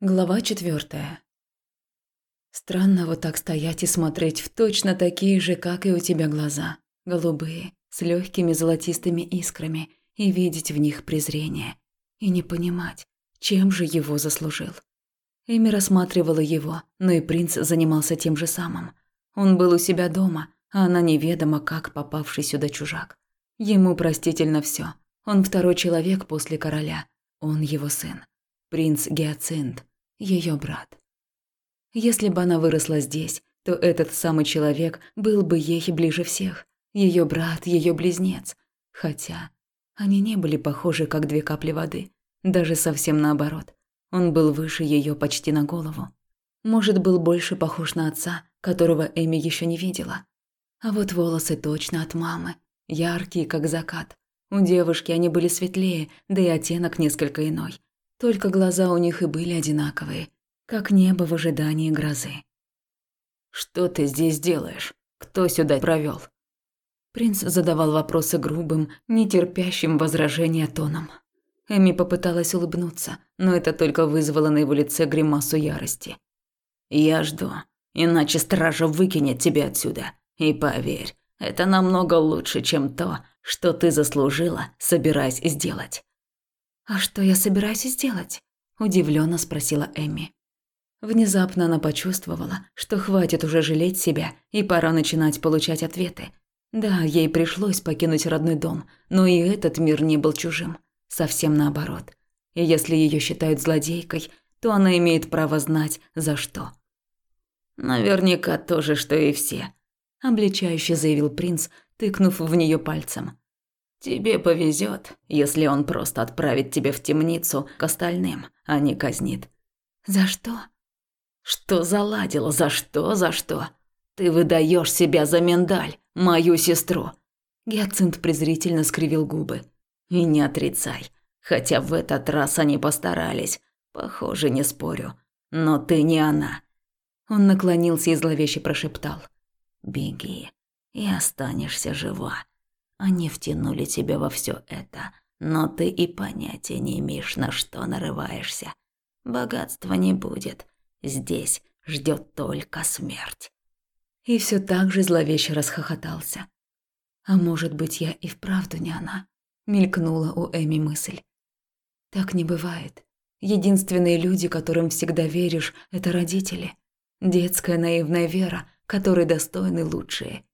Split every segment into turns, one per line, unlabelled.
Глава четвертая. Странно вот так стоять и смотреть в точно такие же, как и у тебя глаза. Голубые, с легкими золотистыми искрами, и видеть в них презрение. И не понимать, чем же его заслужил. Эми рассматривала его, но и принц занимался тем же самым. Он был у себя дома, а она неведомо как попавший сюда чужак. Ему простительно все. Он второй человек после короля. Он его сын. Принц Гиацинт, ее брат. Если бы она выросла здесь, то этот самый человек был бы ей ближе всех. Ее брат, ее близнец. Хотя они не были похожи, как две капли воды. Даже совсем наоборот. Он был выше ее почти на голову. Может, был больше похож на отца, которого Эми еще не видела. А вот волосы точно от мамы, яркие, как закат. У девушки они были светлее, да и оттенок несколько иной. Только глаза у них и были одинаковые, как небо в ожидании грозы.
«Что ты здесь делаешь? Кто сюда провёл?»
Принц задавал вопросы грубым, нетерпящим возражения тоном. Эми попыталась улыбнуться, но это только вызвало на его лице гримасу ярости.
«Я жду, иначе стража выкинет тебя отсюда. И поверь, это намного лучше, чем то, что ты заслужила, собираясь сделать.
«А что я собираюсь сделать?» – удивленно спросила Эми. Внезапно она почувствовала, что хватит уже жалеть себя и пора начинать получать ответы. Да, ей пришлось покинуть родной дом, но и этот мир не был чужим. Совсем наоборот. И если ее считают злодейкой, то она имеет право знать, за что.
«Наверняка то же, что и все», – обличающе заявил принц, тыкнув в нее пальцем. Тебе повезет, если он просто отправит тебя в темницу к остальным, а не казнит.
За что?
Что заладила? За что? За что? Ты выдаешь себя за миндаль, мою сестру.
Гиацинт презрительно скривил губы.
И не отрицай, хотя в этот раз они постарались. Похоже, не спорю. Но ты не она.
Он наклонился и зловеще прошептал:
"Беги, и останешься жива. Они втянули тебя во все это, но ты и понятия не имеешь, на что нарываешься. Богатства не будет. Здесь ждет только смерть.
И все так же зловеще расхохотался. А может быть, я и вправду не она? Мелькнула у Эми мысль. Так не бывает. Единственные люди, которым всегда веришь, это родители. Детская наивная вера, которой достойны лучшие.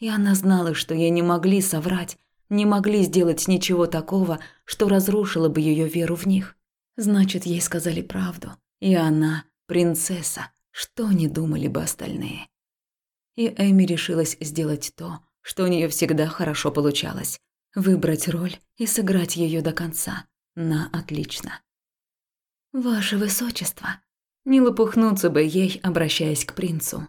И она знала, что ей не могли соврать, не могли сделать ничего такого, что разрушило бы ее веру в них. Значит, ей сказали правду. И она принцесса, что не думали бы остальные. И Эми решилась сделать то, что у нее всегда хорошо получалось выбрать роль и сыграть ее до конца. На отлично. «Ваше высочество», не лопухнуться бы ей, обращаясь к принцу.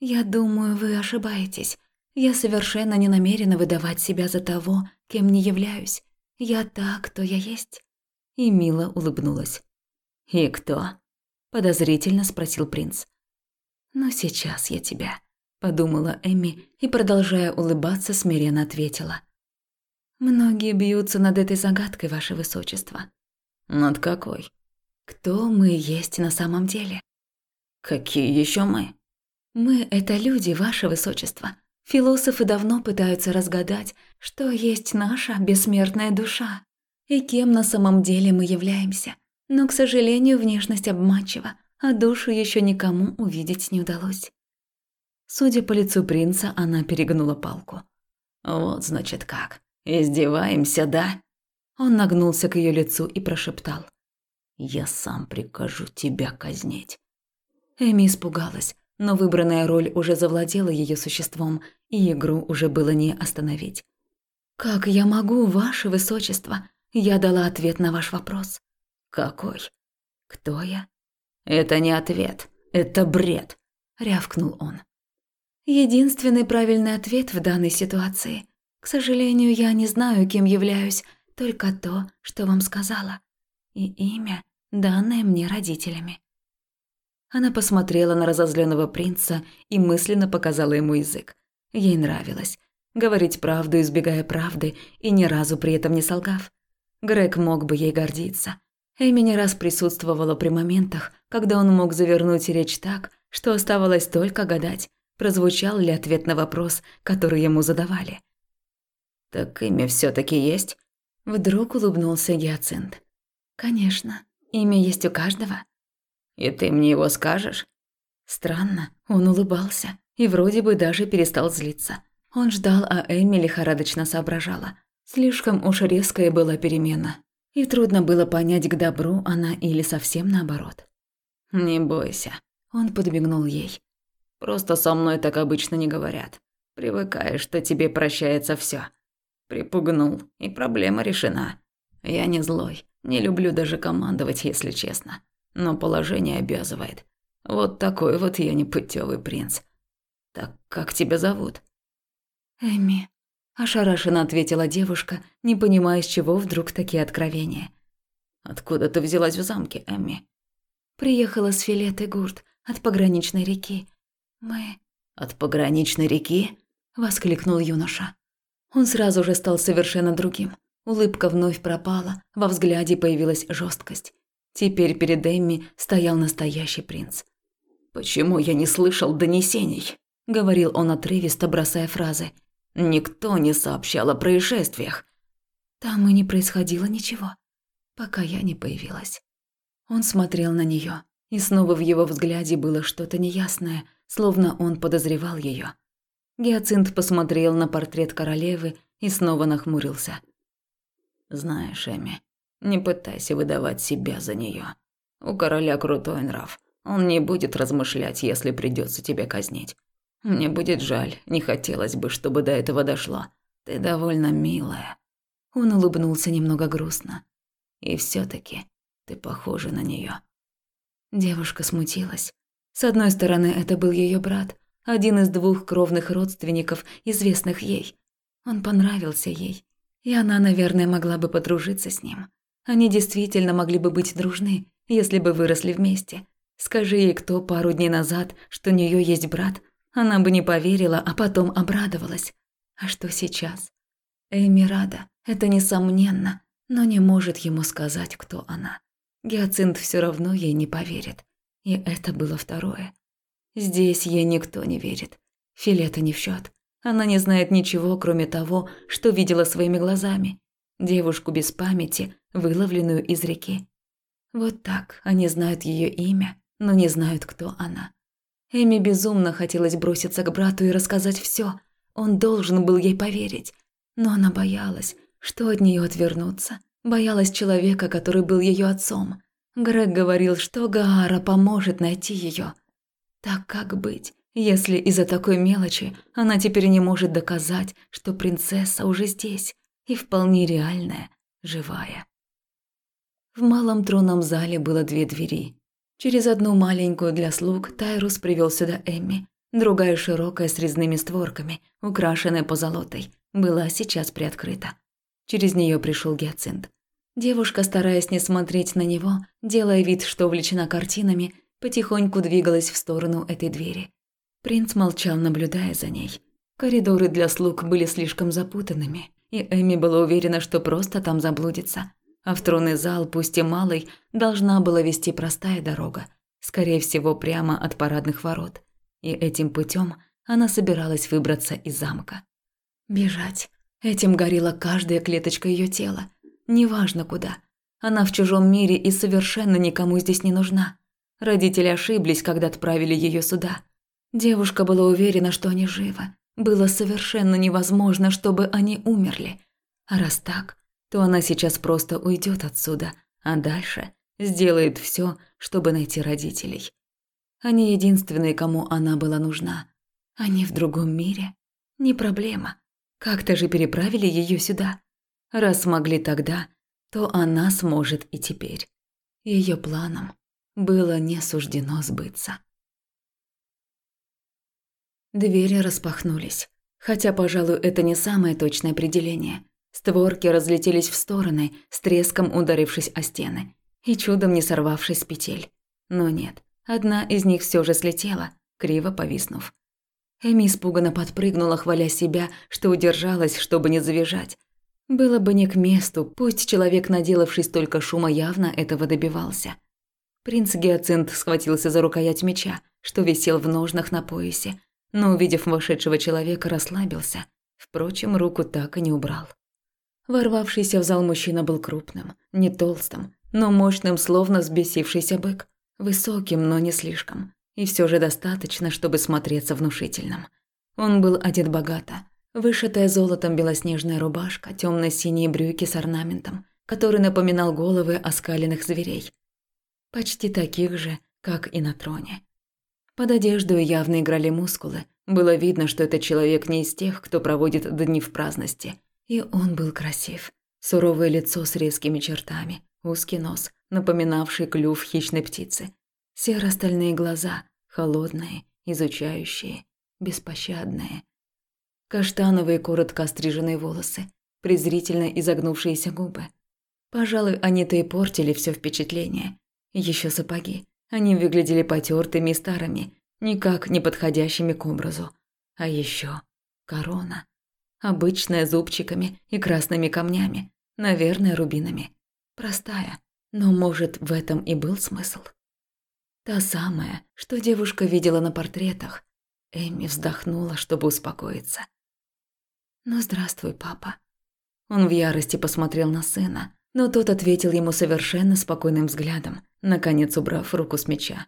«Я думаю, вы ошибаетесь. Я совершенно не намерена выдавать себя за того, кем не являюсь. Я та, кто я есть. И мило улыбнулась.
И кто? подозрительно спросил принц.
Но сейчас я тебя, подумала Эми и продолжая улыбаться, смиренно ответила. Многие бьются над этой загадкой, ваше высочество.
Над какой?
Кто мы есть на самом деле?
Какие еще мы?
Мы это люди, ваше высочество. Философы давно пытаются разгадать, что есть наша бессмертная душа и кем на самом деле мы являемся. Но, к сожалению, внешность обманчива, а душу еще никому увидеть не удалось. Судя по лицу принца, она перегнула палку.
«Вот, значит, как. Издеваемся, да?»
Он нагнулся к ее лицу и прошептал.
«Я сам прикажу тебя казнить».
Эми испугалась, но выбранная роль уже завладела ее существом, и игру уже было не остановить. «Как я могу, ваше высочество?» Я дала ответ на ваш вопрос.
«Какой?»
«Кто я?»
«Это не ответ, это бред», – рявкнул он.
«Единственный правильный ответ в данной ситуации. К сожалению, я не знаю, кем являюсь, только то, что вам сказала. И имя, данное мне родителями». Она посмотрела на разозленного принца и мысленно показала ему язык. Ей нравилось говорить правду, избегая правды и ни разу при этом не солгав. Грег мог бы ей гордиться. Эми не раз присутствовала при моментах, когда он мог завернуть речь так, что оставалось только гадать, прозвучал ли ответ на вопрос, который ему задавали.
«Так имя все таки есть?»
Вдруг улыбнулся Гиацинт. «Конечно, имя есть у каждого».
«И ты мне его скажешь?»
Странно, он улыбался и вроде бы даже перестал злиться. Он ждал, а Эми лихорадочно соображала. Слишком уж резкая была перемена. И трудно было понять, к добру она или совсем наоборот.
«Не бойся», – он подмигнул ей. «Просто со мной так обычно не говорят. Привыкаешь, что тебе прощается все. Припугнул, и проблема решена. Я не злой, не люблю даже командовать, если честно. Но положение обязывает. Вот такой вот я непутевый принц. Так как тебя зовут?»
«Эми», – ошарашенно ответила девушка, не понимая, с чего вдруг такие откровения.
«Откуда ты взялась в замке, Эми?»
«Приехала с Филет и Гурт, от пограничной реки. Мы...»
«От пограничной реки?»
– воскликнул юноша. Он сразу же стал совершенно другим. Улыбка вновь пропала, во взгляде появилась жесткость. Теперь перед Эмми стоял настоящий принц.
«Почему я не слышал донесений?» – говорил он отрывисто, бросая фразы. «Никто не сообщал о происшествиях».
«Там и не происходило ничего, пока я не появилась». Он смотрел на нее, и снова в его взгляде было что-то неясное, словно он подозревал ее. Гиацинт посмотрел на портрет королевы и снова нахмурился.
«Знаешь, Эми, не пытайся выдавать себя за нее. У короля крутой нрав. Он не будет размышлять, если придется тебя казнить. Мне будет жаль, не хотелось бы, чтобы до этого дошло. Ты довольно милая».
Он улыбнулся немного грустно.
«И все таки ты похожа на нее.
Девушка смутилась. С одной стороны, это был ее брат, один из двух кровных родственников, известных ей. Он понравился ей, и она, наверное, могла бы подружиться с ним. Они действительно могли бы быть дружны, если бы выросли вместе. Скажи ей кто пару дней назад, что у нее есть брат, она бы не поверила, а потом обрадовалась. А что сейчас? Эми рада, это несомненно, но не может ему сказать, кто она. Гиацинт все равно ей не поверит. И это было второе. Здесь ей никто не верит. Филета не в счет. Она не знает ничего, кроме того, что видела своими глазами. Девушку без памяти, выловленную из реки. Вот так они знают ее имя, но не знают, кто она. Эми безумно хотелось броситься к брату и рассказать все. Он должен был ей поверить. Но она боялась, что от нее отвернуться. Боялась человека, который был ее отцом. Грег говорил, что Гаара поможет найти ее. Так как быть, если из-за такой мелочи она теперь не может доказать, что принцесса уже здесь и вполне реальная, живая? В малом тронном зале было две двери. Через одну маленькую для слуг Тайрус привел сюда Эмми. Другая широкая с резными створками, украшенная позолотой, была сейчас приоткрыта. Через нее пришел Гиацинт. Девушка, стараясь не смотреть на него, делая вид, что увлечена картинами, потихоньку двигалась в сторону этой двери. Принц молчал, наблюдая за ней. Коридоры для слуг были слишком запутанными, и Эми была уверена, что просто там заблудится. А в тронный зал, пусть и малый, должна была вести простая дорога, скорее всего, прямо от парадных ворот. И этим путем она собиралась выбраться из замка. Бежать. Этим горела каждая клеточка ее тела. Неважно куда. Она в чужом мире и совершенно никому здесь не нужна. Родители ошиблись, когда отправили ее сюда. Девушка была уверена, что они живы. Было совершенно невозможно, чтобы они умерли. А раз так, то она сейчас просто уйдет отсюда, а дальше сделает все, чтобы найти родителей. Они единственные, кому она была нужна. Они в другом мире. Не проблема. Как-то же переправили ее сюда. Раз смогли тогда, то она сможет и теперь. Ее планом было не суждено сбыться. Двери распахнулись. Хотя, пожалуй, это не самое точное определение. Створки разлетелись в стороны, с треском ударившись о стены, и чудом не сорвавшись с петель. Но нет, одна из них все же слетела, криво повиснув. Эми испуганно подпрыгнула, хваля себя, что удержалась, чтобы не завизжать. Было бы не к месту, пусть человек, наделавший столько шума, явно этого добивался. Принц Гиацинт схватился за рукоять меча, что висел в ножнах на поясе, но, увидев вошедшего человека, расслабился. Впрочем, руку так и не убрал. Ворвавшийся в зал мужчина был крупным, не толстым, но мощным, словно взбесившийся бык. Высоким, но не слишком. И все же достаточно, чтобы смотреться внушительным. Он был одет богато. Вышитая золотом белоснежная рубашка, темно синие брюки с орнаментом, который напоминал головы оскаленных зверей. Почти таких же, как и на троне. Под одежду явно играли мускулы. Было видно, что этот человек не из тех, кто проводит дни в праздности. И он был красив. Суровое лицо с резкими чертами, узкий нос, напоминавший клюв хищной птицы. Серо-стальные глаза, холодные, изучающие, беспощадные. Каштановые коротко остриженные волосы, презрительно изогнувшиеся губы. Пожалуй, они-то и портили все впечатление. Еще сапоги. Они выглядели потертыми и старыми, никак не подходящими к образу. А еще корона. Обычная зубчиками и красными камнями, наверное, рубинами. Простая, но, может, в этом и был смысл. Та самая, что девушка видела на портретах. Эми вздохнула, чтобы успокоиться. «Ну, здравствуй, папа». Он в ярости посмотрел на сына, но тот ответил ему совершенно спокойным взглядом, наконец убрав руку с меча.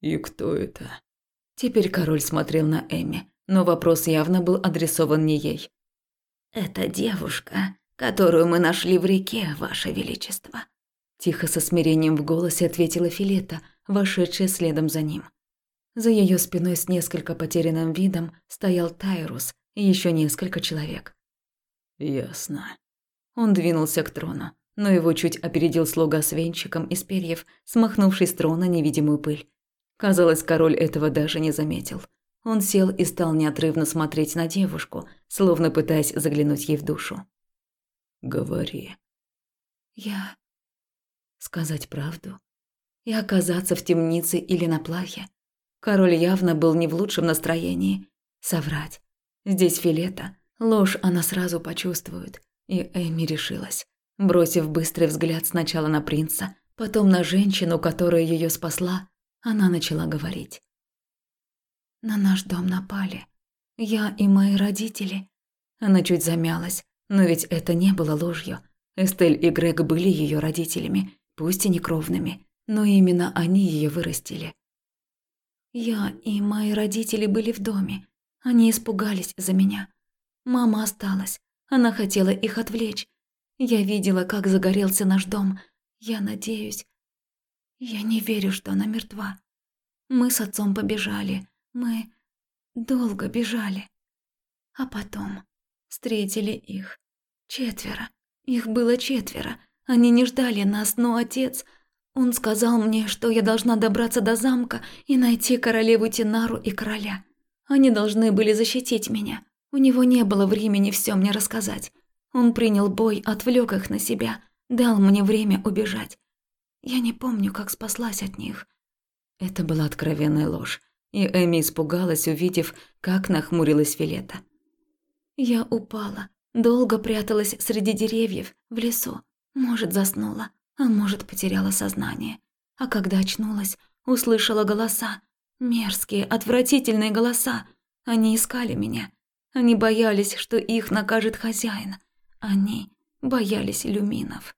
«И кто это?»
Теперь король смотрел на Эми, но вопрос явно был адресован не ей.
«Это девушка, которую мы нашли в реке, Ваше Величество»,
Тихо со смирением в голосе ответила Филета, вошедшая следом за ним. За ее спиной с несколько потерянным видом стоял Тайрус и еще несколько человек.
«Ясно».
Он двинулся к трону, но его чуть опередил слуга с венчиком из перьев, смахнувший с трона невидимую пыль. Казалось, король этого даже не заметил. Он сел и стал неотрывно смотреть на девушку, словно пытаясь заглянуть ей в душу.
«Говори».
«Я сказать правду и оказаться в темнице или на плахе. Король явно был не в лучшем настроении. Соврать. Здесь Филета. Ложь она сразу почувствует. И Эми решилась. Бросив быстрый взгляд сначала на принца, потом на женщину, которая ее спасла, она начала говорить. «На наш дом напали. Я и мои родители». Она чуть замялась, но ведь это не было ложью. Эстель и Грег были ее родителями, пусть и не кровными, но именно они ее вырастили. Я и мои родители были в доме. Они испугались за меня. Мама осталась. Она хотела их отвлечь. Я видела, как загорелся наш дом. Я надеюсь... Я не верю, что она мертва. Мы с отцом побежали. Мы долго бежали. А потом встретили их. Четверо. Их было четверо. Они не ждали нас, но отец... Он сказал мне, что я должна добраться до замка и найти королеву Тинару и короля. Они должны были защитить меня. У него не было времени все мне рассказать. Он принял бой, отвлек их на себя, дал мне время убежать. Я не помню, как спаслась от них. Это была откровенная ложь, и Эми испугалась, увидев, как нахмурилась Филета. Я упала, долго пряталась среди деревьев, в лесу. Может, заснула, а может, потеряла сознание. А когда очнулась, услышала голоса. Мерзкие, отвратительные голоса. Они искали меня. Они боялись, что их накажет хозяин. Они боялись люминов.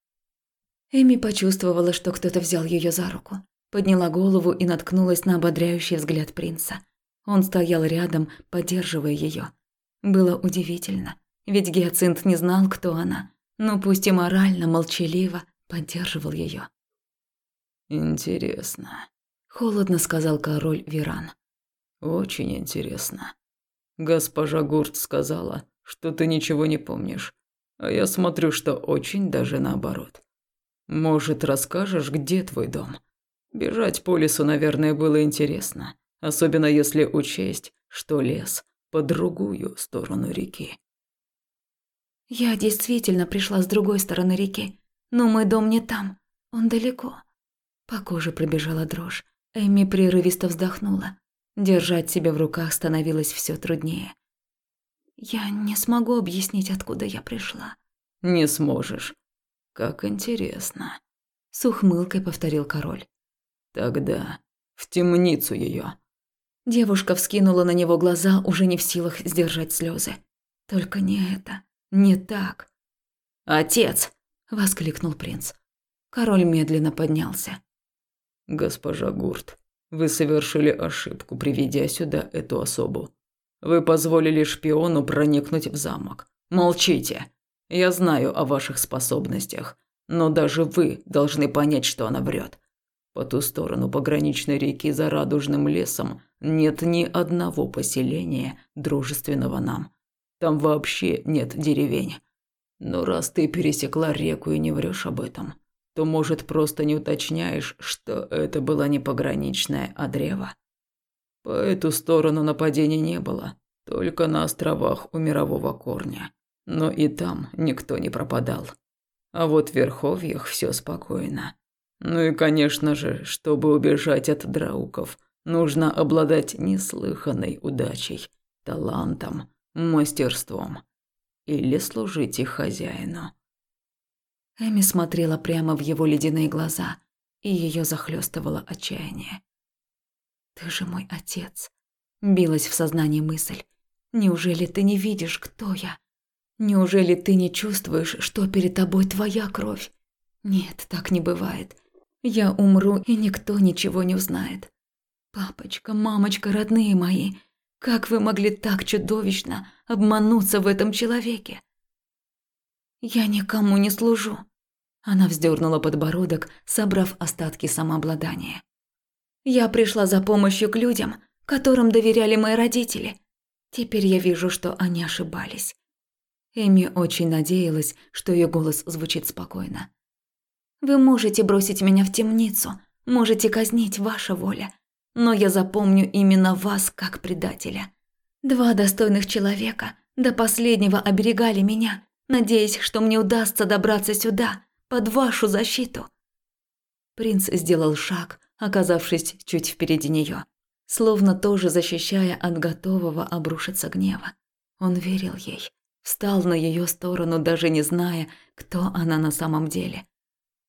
Эми почувствовала, что кто-то взял ее за руку. Подняла голову и наткнулась на ободряющий взгляд принца. Он стоял рядом, поддерживая ее. Было удивительно, ведь Гиацинт не знал, кто она, но пусть и морально, молчаливо поддерживал ее.
«Интересно», –
холодно сказал король Виран.
«Очень интересно. Госпожа Гурт сказала, что ты ничего не помнишь, а я смотрю, что очень даже наоборот. Может, расскажешь, где твой дом? Бежать по лесу, наверное, было интересно, особенно если учесть, что лес по другую сторону реки.
Я действительно пришла с другой стороны реки, но мой дом не там, он далеко. По коже пробежала дрожь. Эми прерывисто вздохнула. Держать себя в руках становилось все труднее. Я не смогу объяснить, откуда я пришла.
Не сможешь. Как интересно.
С ухмылкой повторил король.
Тогда в темницу ее.
Девушка вскинула на него глаза, уже не в силах сдержать слезы. Только не это, не так. Отец! воскликнул принц. Король медленно поднялся.
Госпожа Гурт, вы совершили ошибку, приведя сюда эту особу. Вы позволили шпиону проникнуть в замок. Молчите. Я знаю о ваших способностях, но даже вы должны понять, что она врет. По ту сторону пограничной реки за Радужным лесом нет ни одного поселения, дружественного нам. Там вообще нет деревень. Но раз ты пересекла реку и не врешь об этом, то, может, просто не уточняешь, что это была не пограничная, а древо? По эту сторону нападений не было, только на островах у Мирового Корня. Но и там никто не пропадал. А вот в Верховьях все спокойно. Ну и, конечно же, чтобы убежать от драуков, нужно обладать неслыханной удачей, талантом, мастерством. Или служить их хозяину.
Эми смотрела прямо в его ледяные глаза, и ее захлестывало отчаяние. «Ты же мой отец», – билась в сознании мысль. «Неужели ты не видишь, кто я? Неужели ты не чувствуешь, что перед тобой твоя кровь? Нет, так не бывает. Я умру, и никто ничего не узнает. Папочка, мамочка, родные мои, как вы могли так чудовищно обмануться в этом человеке? Я никому не служу. Она вздернула подбородок, собрав остатки самообладания. Я пришла за помощью к людям, которым доверяли мои родители. Теперь я вижу, что они ошибались. Эми очень надеялась, что ее голос звучит спокойно. Вы можете бросить меня в темницу, можете казнить, ваша воля, но я запомню именно вас как предателя. Два достойных человека до последнего оберегали меня, надеясь, что мне удастся добраться сюда, под вашу защиту. Принц сделал шаг, оказавшись чуть впереди нее, словно тоже защищая от готового обрушиться гнева. Он верил ей, встал на ее сторону, даже не зная, кто она на самом деле.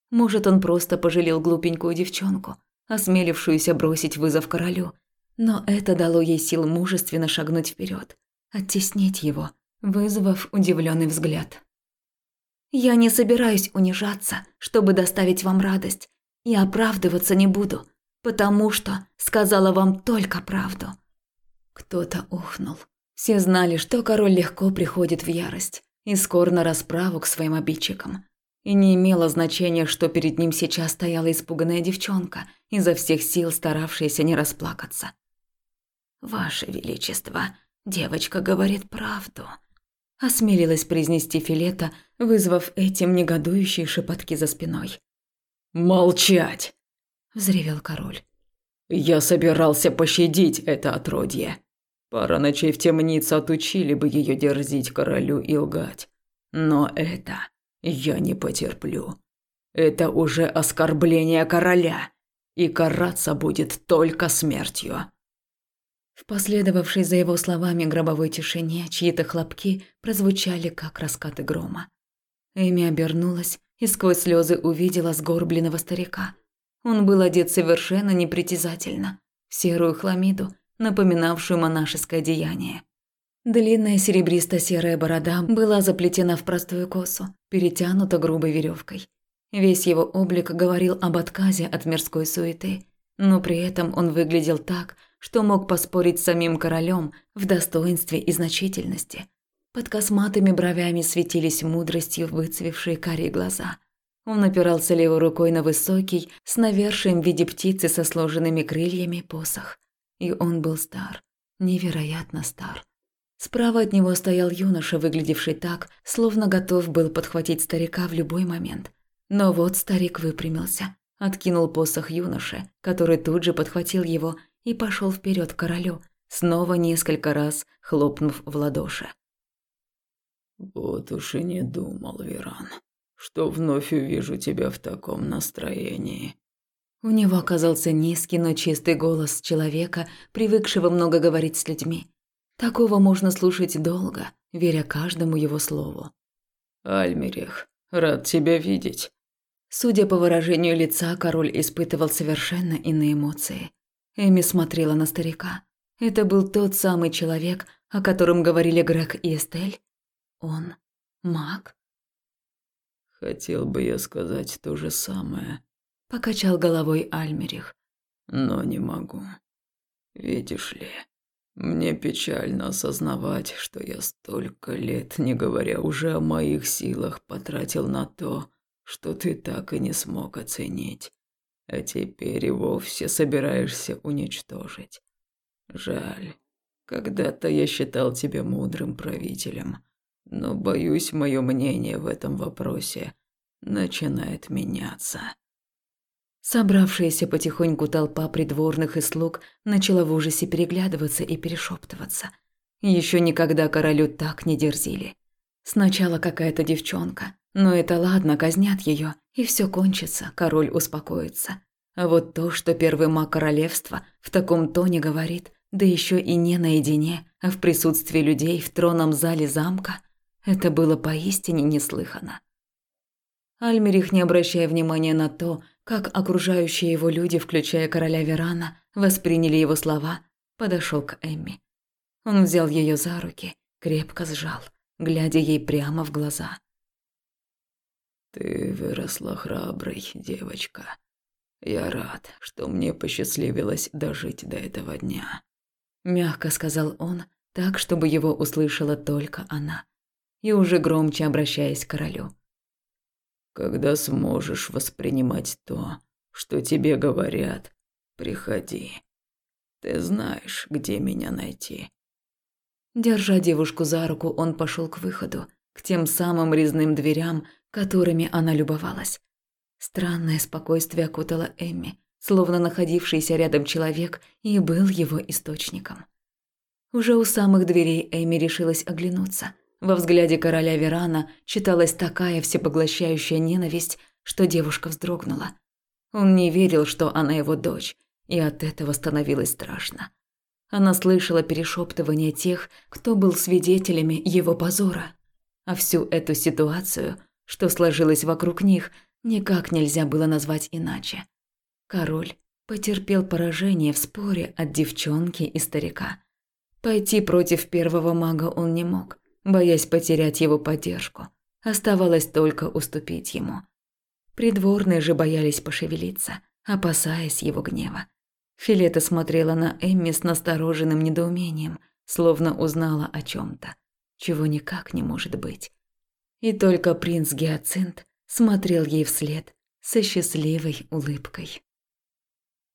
Может, он просто пожалел глупенькую девчонку, осмелившуюся бросить вызов королю, но это дало ей сил мужественно шагнуть вперед, оттеснить его, вызвав удивленный взгляд. Я не собираюсь унижаться, чтобы доставить вам радость, и оправдываться не буду, потому что сказала вам только правду. Кто-то ухнул. Все знали, что король легко приходит в ярость и скор на расправу к своим обидчикам. И не имело значения, что перед ним сейчас стояла испуганная девчонка, изо всех сил старавшаяся не расплакаться. «Ваше Величество, девочка говорит правду», осмелилась произнести Филета, вызвав этим негодующие шепотки за спиной.
«Молчать!»
– взревел король.
«Я собирался пощадить это отродье. Пара ночей в темнице отучили бы ее дерзить королю и лгать. Но это я не потерплю. Это уже оскорбление короля, и караться будет только смертью.
В последовавшей за его словами гробовой тишине чьи-то хлопки прозвучали, как раскаты грома. Эми обернулась и сквозь слезы увидела сгорбленного старика. Он был одет совершенно непритязательно, в серую хламиду, напоминавшую монашеское деяние. Длинная серебристо-серая борода была заплетена в простую косу, перетянута грубой веревкой. Весь его облик говорил об отказе от мирской суеты, но при этом он выглядел так, что мог поспорить с самим королем в достоинстве и значительности. Под косматыми бровями светились мудростью выцвевшие карие глаза. Он опирался левой рукой на высокий, с навершием в виде птицы со сложенными крыльями посох. И он был стар, невероятно стар. Справа от него стоял юноша, выглядевший так, словно готов был подхватить старика в любой момент. Но вот старик выпрямился, откинул посох юноши, который тут же подхватил его и пошел вперед к королю, снова несколько раз хлопнув в ладоши.
«Вот уж и не думал, Веран, что вновь увижу тебя в таком настроении».
У него оказался низкий, но чистый голос человека, привыкшего много говорить с людьми. Такого можно слушать долго, веря каждому его слову.
Альмерих, рад тебя видеть».
Судя по выражению лица, король испытывал совершенно иные эмоции. Эми смотрела на старика. Это был тот самый человек, о котором говорили Грег и Эстель? Он маг?
Хотел бы я сказать то же самое.
Покачал головой Альмерих.
Но не могу. Видишь ли, мне печально осознавать, что я столько лет, не говоря уже о моих силах, потратил на то, что ты так и не смог оценить. А теперь и вовсе собираешься уничтожить. Жаль. Когда-то я считал тебя мудрым правителем, но боюсь, мое мнение в этом вопросе начинает меняться.
Собравшаяся потихоньку толпа придворных и слуг начала в ужасе переглядываться и перешептываться. Еще никогда королю так не дерзили. Сначала какая-то девчонка, но это ладно, казнят ее, и все кончится, король успокоится. А вот то, что первый маг королевства в таком тоне говорит, да еще и не наедине, а в присутствии людей в тронном зале замка, это было поистине неслыханно. Альмерих, не обращая внимания на то, как окружающие его люди, включая короля Верана, восприняли его слова, подошел к Эмми. Он взял ее за руки, крепко сжал, глядя ей прямо в глаза.
«Ты выросла храброй, девочка. Я рад, что мне посчастливилось дожить до этого дня.
Мягко сказал он, так, чтобы его услышала только она. И уже громче обращаясь к королю.
«Когда сможешь воспринимать то, что тебе говорят, приходи. Ты знаешь, где меня найти».
Держа девушку за руку, он пошел к выходу, к тем самым резным дверям, которыми она любовалась. Странное спокойствие окутало Эмми, словно находившийся рядом человек и был его источником. Уже у самых дверей Эми решилась оглянуться. Во взгляде короля Верана читалась такая всепоглощающая ненависть, что девушка вздрогнула. Он не верил, что она его дочь, и от этого становилось страшно. Она слышала перешептывание тех, кто был свидетелями его позора. А всю эту ситуацию, что сложилось вокруг них, никак нельзя было назвать иначе. Король потерпел поражение в споре от девчонки и старика. Пойти против первого мага он не мог, боясь потерять его поддержку. Оставалось только уступить ему. Придворные же боялись пошевелиться, опасаясь его гнева. Филета смотрела на Эмми с настороженным недоумением, словно узнала о чем то чего никак не может быть. И только принц Гиацинт смотрел ей вслед со счастливой улыбкой.